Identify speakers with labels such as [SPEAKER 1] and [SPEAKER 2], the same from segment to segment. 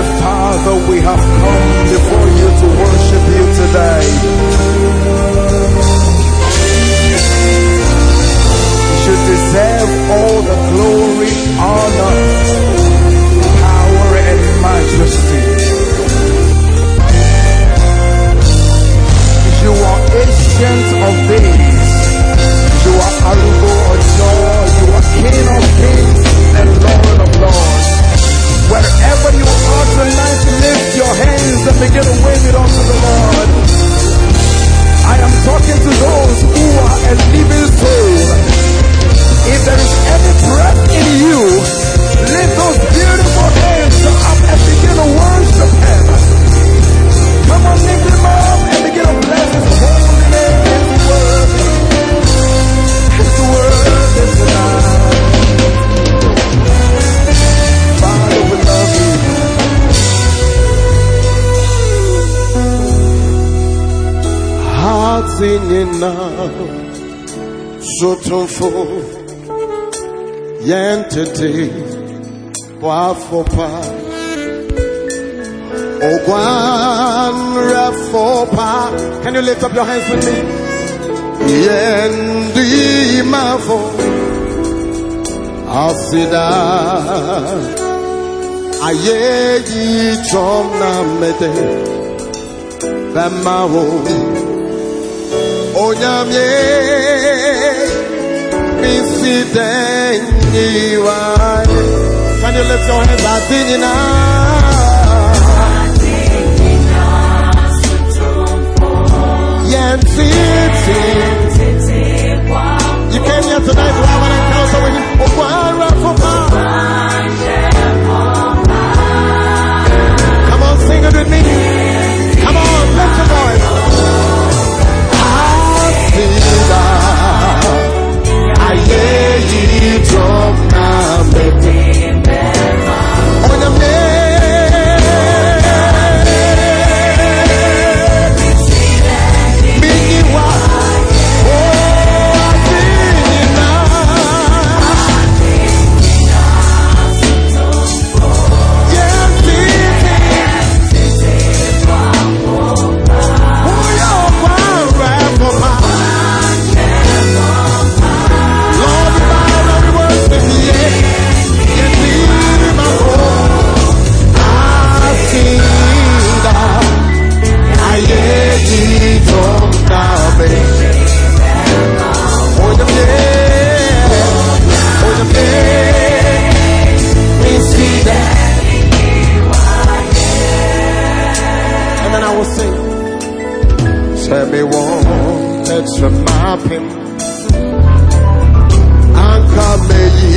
[SPEAKER 1] Heavenly Father, we have come before you to worship you today. You deserve all the glory, honor, power, and majesty. You are ancient of days. tromfo yɛntete boafo pa oguanrɛfo can you lift up your hands with me yɛndimafo asida ayeyi tsɔm na mete bɛma. Can you lift your hands? Atina. You came here tonight to have an sɛ mewɔ ɛtrɛmaapem anka meyi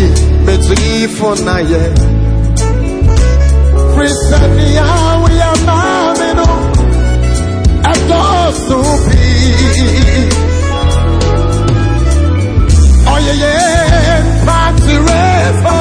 [SPEAKER 1] metirifo na yɛ firi sɛ nea woyɛ maa me no yeah, pii ɔyɛyɛ patirefo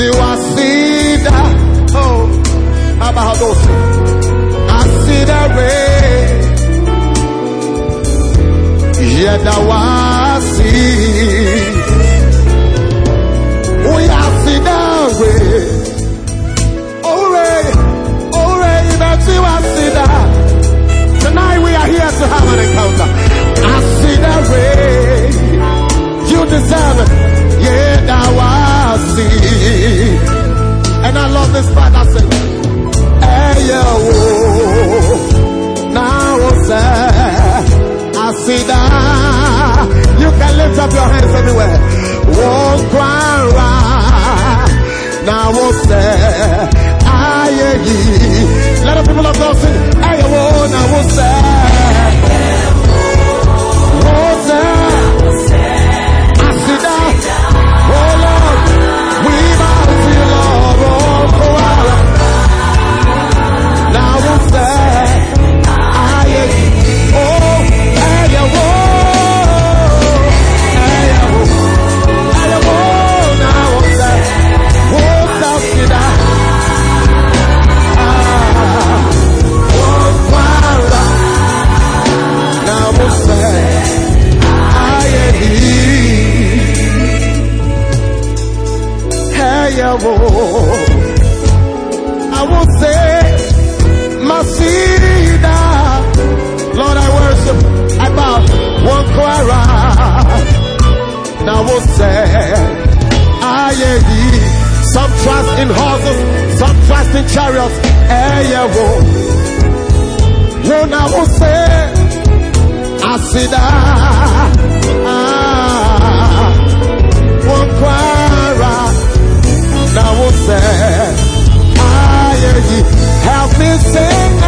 [SPEAKER 1] ziwasida oh abahadosi asidare yedawasi uyasidare Wilson Yahweh. I will say, Masida. Lord, I worship. I bow. One cry. Now will say, I am some trust in horses, some trust in chariots. Hey, yeah, whoa. When I will say, I see. Help me sing.